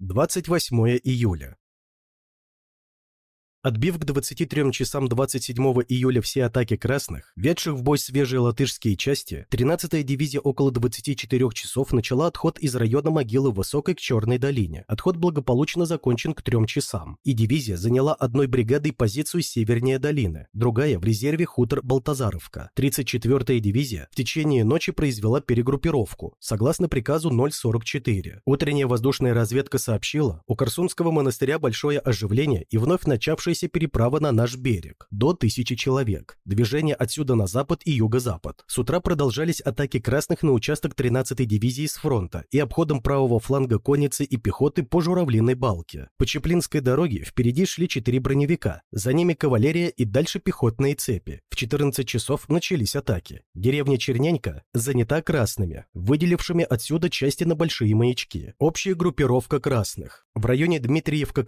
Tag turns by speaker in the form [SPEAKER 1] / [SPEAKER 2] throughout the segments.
[SPEAKER 1] 28 июля. Отбив к 23 часам 27 июля все атаки красных, ведших в бой свежие латышские части, 13-я дивизия около 24 часов начала отход из района могилы Высокой к Черной долине. Отход благополучно закончен к 3 часам, и дивизия заняла одной бригадой позицию севернее долины, другая в резерве хутор Балтазаровка. 34-я дивизия в течение ночи произвела перегруппировку, согласно приказу 044. Утренняя воздушная разведка сообщила, у Корсунского монастыря большое оживление и вновь начавшаяся переправа на наш берег. До тысячи человек. Движение отсюда на запад и юго-запад. С утра продолжались атаки красных на участок 13-й дивизии с фронта и обходом правого фланга конницы и пехоты по Журавлиной балке. По Чеплинской дороге впереди шли четыре броневика, за ними кавалерия и дальше пехотные цепи. В 14 часов начались атаки. Деревня Черненька занята красными, выделившими отсюда части на большие маячки. Общая группировка красных. В районе Дмитриевка,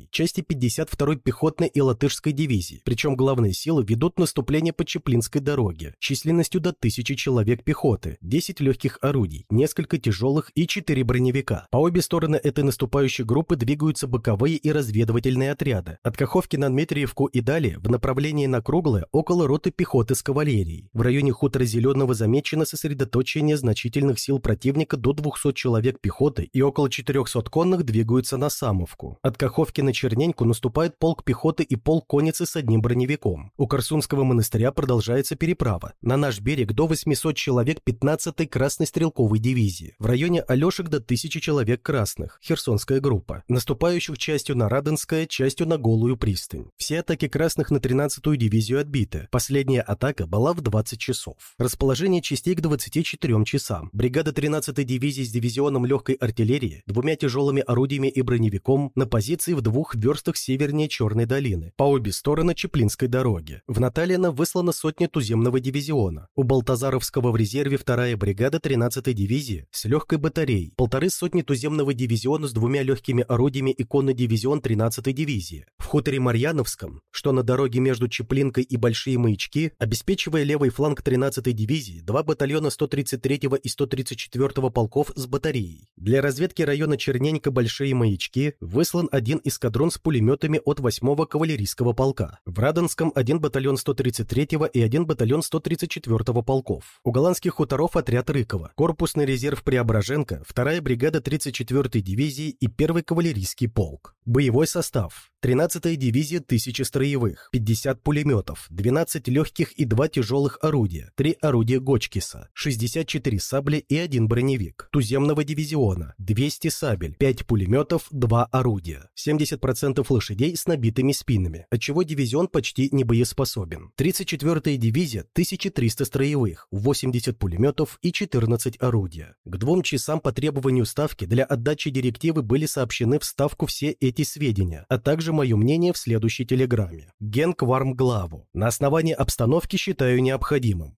[SPEAKER 1] Зеленый части 52-й пехотной и латышской дивизии, причем главные силы ведут наступление по Чеплинской дороге, численностью до тысячи человек пехоты, 10 легких орудий, несколько тяжелых и 4 броневика. По обе стороны этой наступающей группы двигаются боковые и разведывательные отряды. От Каховки на Дмитриевку и далее в направлении на Круглое около роты пехоты с кавалерией. В районе хутора Зеленого замечено сосредоточение значительных сил противника до 200 человек пехоты и около 400 конных двигаются на Самовку. От Каховки на Черненьку наступает полк пехоты и полк конницы с одним броневиком. У Корсунского монастыря продолжается переправа. На наш берег до 800 человек 15-й Красной стрелковой дивизии. В районе Алешек до 1000 человек красных, Херсонская группа. Наступающих частью на Радонское, частью на Голую пристань. Все атаки красных на 13-ю дивизию отбиты. Последняя атака была в 20 часов. Расположение частей к 24 часам. Бригада 13-й дивизии с дивизионом легкой артиллерии, двумя тяжелыми орудиями и броневиком на позиции в двух двух верстах севернее Черной долины, по обе стороны Чеплинской дороги. В Натальино выслана сотня туземного дивизиона. У Балтазаровского в резерве вторая бригада 13-й дивизии с легкой батареей, полторы сотни туземного дивизиона с двумя легкими орудиями и конный дивизион 13-й дивизии. Хуторе Марьяновском, что на дороге между Чеплинкой и Большие Маячки, обеспечивая левый фланг 13-й дивизии, два батальона 133-го и 134-го полков с батареей. Для разведки района Черненька Большие Маячки выслан один эскадрон с пулеметами от 8-го кавалерийского полка. В Радонском один батальон 133-го и один батальон 134-го полков. У голландских хуторов отряд Рыкова, корпусный резерв Преображенко, вторая бригада 34-й дивизии и первый кавалерийский полк. Боевой состав. 13-я дивизия 1000 строевых, 50 пулеметов, 12 легких и 2 тяжелых орудия, 3 орудия Гочкиса, 64 сабли и 1 броневик. Туземного дивизиона, 200 сабель, 5 пулеметов, 2 орудия, 70% лошадей с набитыми спинами, отчего дивизион почти не боеспособен. 34-я дивизия 1300 строевых, 80 пулеметов и 14 орудия. К двум часам по требованию Ставки для отдачи директивы были сообщены в Ставку все эти сведения, а также мое мнение в следующей телеграмме. Генк Вармглаву. На основании обстановки считаю необходимым.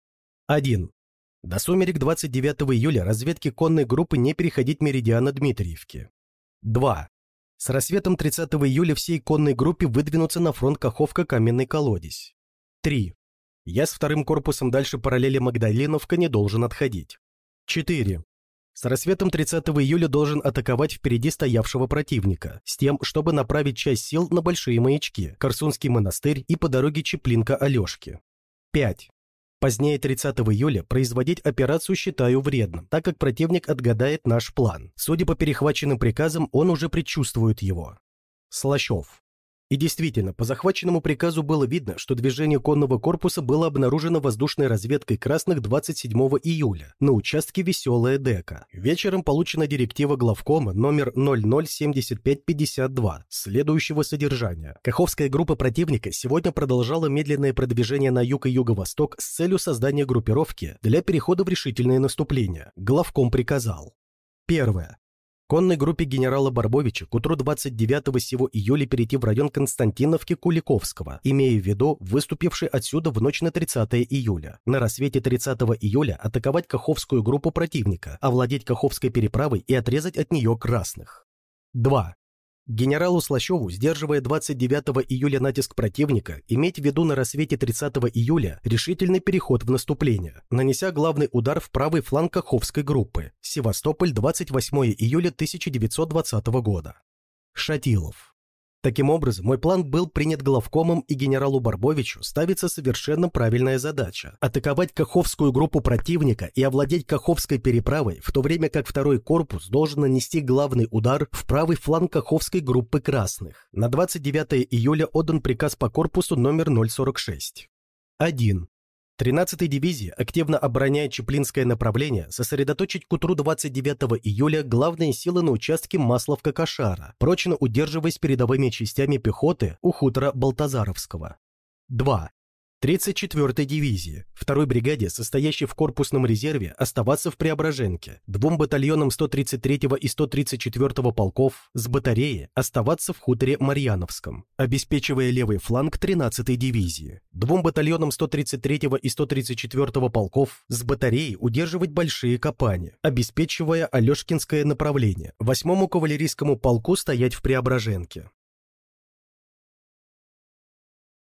[SPEAKER 1] 1. До сумерек 29 июля разведки конной группы не переходить меридиана Дмитриевки. 2. С рассветом 30 июля всей конной группе выдвинуться на фронт Каховка-Каменный колодец. 3. Я с вторым корпусом дальше параллели Магдалиновка не должен отходить. 4. С рассветом 30 июля должен атаковать впереди стоявшего противника, с тем, чтобы направить часть сил на большие маячки, Корсунский монастырь и по дороге Чеплинка-Алешки. 5. Позднее 30 июля производить операцию считаю вредным, так как противник отгадает наш план. Судя по перехваченным приказам, он уже предчувствует его. Слащев. И действительно, по захваченному приказу было видно, что движение конного корпуса было обнаружено воздушной разведкой красных 27 июля на участке Веселая Дека. Вечером получена директива главкома номер 007552 следующего содержания. Каховская группа противника сегодня продолжала медленное продвижение на юг и юго-восток с целью создания группировки для перехода в решительное наступление. Главком приказал. Первое. Конной группе генерала Барбовича к утру 29 сего июля перейти в район Константиновки Куликовского, имея в виду выступивший отсюда в ночь на 30 июля. На рассвете 30 июля атаковать Каховскую группу противника, овладеть Каховской переправой и отрезать от нее красных. 2. Генералу Слащеву, сдерживая 29 июля натиск противника, иметь в виду на рассвете 30 июля решительный переход в наступление, нанеся главный удар в правый фланг Каховской группы. Севастополь, 28 июля 1920 года. Шатилов. Таким образом, мой план был принят главкомом и генералу Барбовичу ставится совершенно правильная задача – атаковать Каховскую группу противника и овладеть Каховской переправой, в то время как второй корпус должен нанести главный удар в правый фланг Каховской группы красных. На 29 июля отдан приказ по корпусу номер 046. 1. 13-й дивизии, активно обороняя Чеплинское направление, сосредоточить к утру 29 июля главные силы на участке Масловка-Кошара, прочно удерживаясь передовыми частями пехоты у хутора Балтазаровского. 2. 34-й дивизии, 2-й бригаде, состоящей в корпусном резерве, оставаться в Преображенке, двум батальонам 133-го и 134-го полков с батареи оставаться в хуторе Марьяновском, обеспечивая левый фланг 13-й дивизии, двум батальонам 133-го и 134-го полков с батареи удерживать большие копани, обеспечивая Алешкинское направление, 8-му кавалерийскому полку стоять в Преображенке.